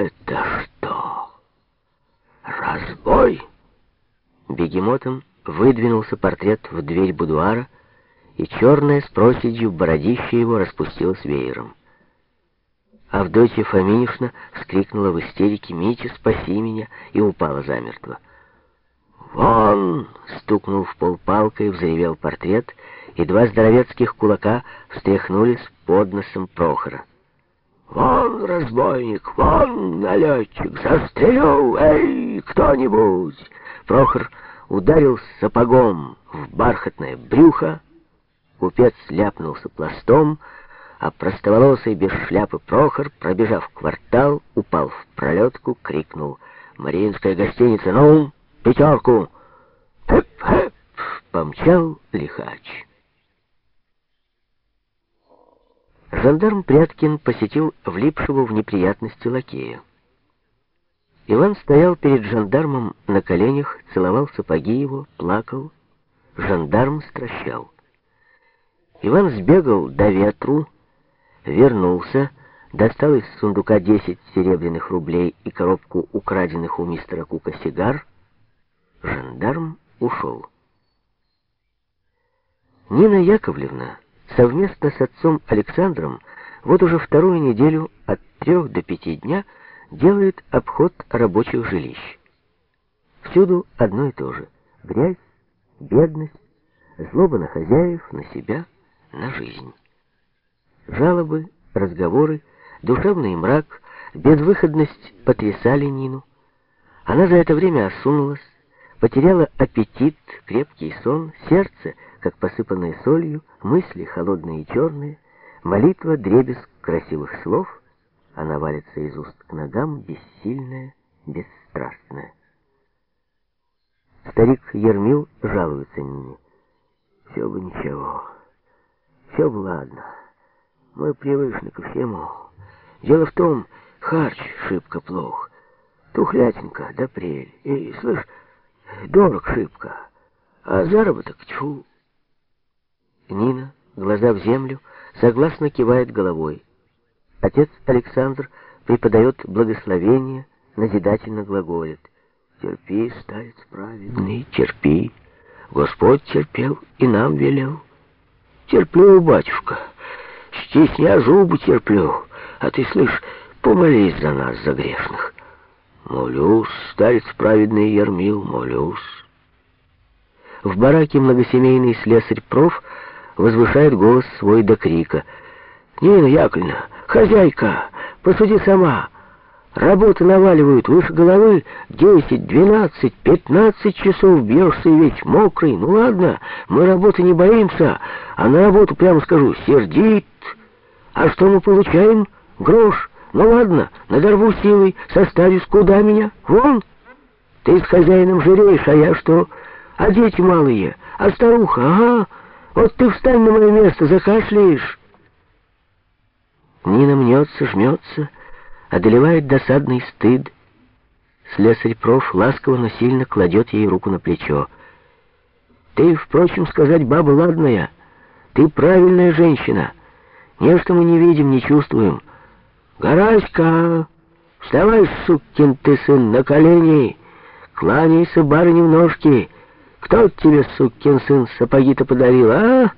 Это что? Разбой? Бегемотом выдвинулся портрет в дверь будуара, и черная с проседью бородище его распустилось веером. Авдотья Фоминишна вскрикнула в истерике «Митя, спаси меня!» и упала замертво. «Вон!» — стукнул в пол палкой, взревел портрет, и два здоровецких кулака встряхнулись под носом Прохора. «Вон, разбойник! Вон, налетчик! Застрелю! Эй, кто-нибудь!» Прохор ударил сапогом в бархатное брюхо, купец ляпнулся пластом, а простоволосый без шляпы Прохор, пробежав квартал, упал в пролетку, крикнул «Мариинская гостиница, ну, пятерку!» «Хэп-хэп!» помчал лихач. Жандарм Пряткин посетил влипшего в неприятности лакея. Иван стоял перед жандармом на коленях, целовал сапоги его, плакал. Жандарм стращал. Иван сбегал до ветру, вернулся, достал из сундука 10 серебряных рублей и коробку украденных у мистера Кука сигар. Жандарм ушел. Нина Яковлевна совместно с отцом Александром вот уже вторую неделю от трех до пяти дня делает обход рабочих жилищ. Всюду одно и то же. Грязь, бедность, злоба на хозяев, на себя, на жизнь. Жалобы, разговоры, душевный мрак, безвыходность потрясали Нину. Она за это время осунулась, потеряла аппетит, крепкий сон, сердце, как посыпанное солью, мысли холодные и черные, молитва, дребезг красивых слов — она валится из уст к ногам, бессильная, бесстрастная. Старик Ермил жалуется мне. Все бы ничего. Все бы ладно. Мы привычны ко всему. Дело в том, харч шибко плох. Тухлятенько, да прель. И, слышь, дорог шибко. А заработок тьфу. Нина, глаза в землю, согласно кивает головой. Отец Александр преподает благословение, назидательно глаголит. «Терпи, старец праведный, терпи. Господь терпел и нам велел. Терплю, батюшка, стесня зубы терплю, а ты, слышь, помолись за нас, за грешных». «Молюсь, старец праведный Ермил, молюсь». В бараке многосемейный слесарь проф возвышает голос свой до крика. «Нина Яковлевна, Хозяйка, посуди сама. Работы наваливают выше головы. Десять, двенадцать, пятнадцать часов бьешься и весь мокрый. Ну ладно, мы работы не боимся, а на работу, прямо скажу, сердит. А что мы получаем? Грош. Ну ладно, надорву силой, составишь куда меня? Вон. Ты с хозяином жиреешь, а я что? А дети малые? А старуха? Ага. Вот ты встань на мое место, закашляешь. Нина мнется, жмется, одолевает досадный стыд. Слесарь проф ласково, но сильно кладет ей руку на плечо. «Ты, впрочем, сказать, баба ладная, ты правильная женщина. Не что мы не видим, не чувствуем. Гараська, вставай, сукин ты сын, на колени, кланяйся барыне в ножки. Кто тебе, сукин сын, сапоги-то подарил, а?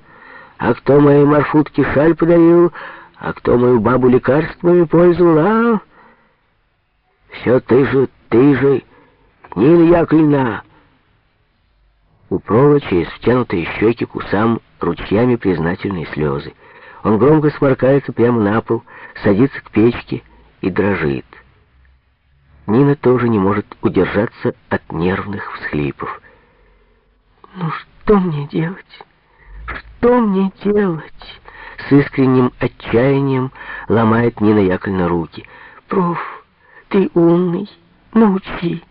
А кто моей Марфутке шаль подарил?» А кто мою бабу лекарствами пользовал, а? Все ты же, ты же, Нина Яковлевна. У Прова через щеки к усам ручьями признательные слезы. Он громко сморкается прямо на пол, садится к печке и дрожит. Нина тоже не может удержаться от нервных всхлипов. «Ну что мне делать? Что мне делать?» с искренним отчаянием ломает Нина Яковлевна руки. «Проф, ты умный, научи!»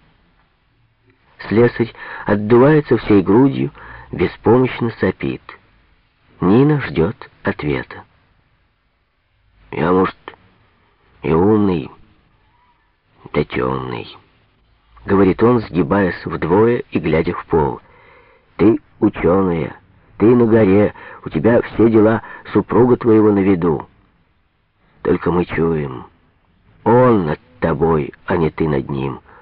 Слесарь отдувается всей грудью, беспомощно сопит. Нина ждет ответа. «Я, может, и умный, да темный», — говорит он, сгибаясь вдвое и глядя в пол. «Ты ученая». Ты на горе, у тебя все дела супруга твоего на виду. Только мы чуем, он над тобой. а не ты над ним.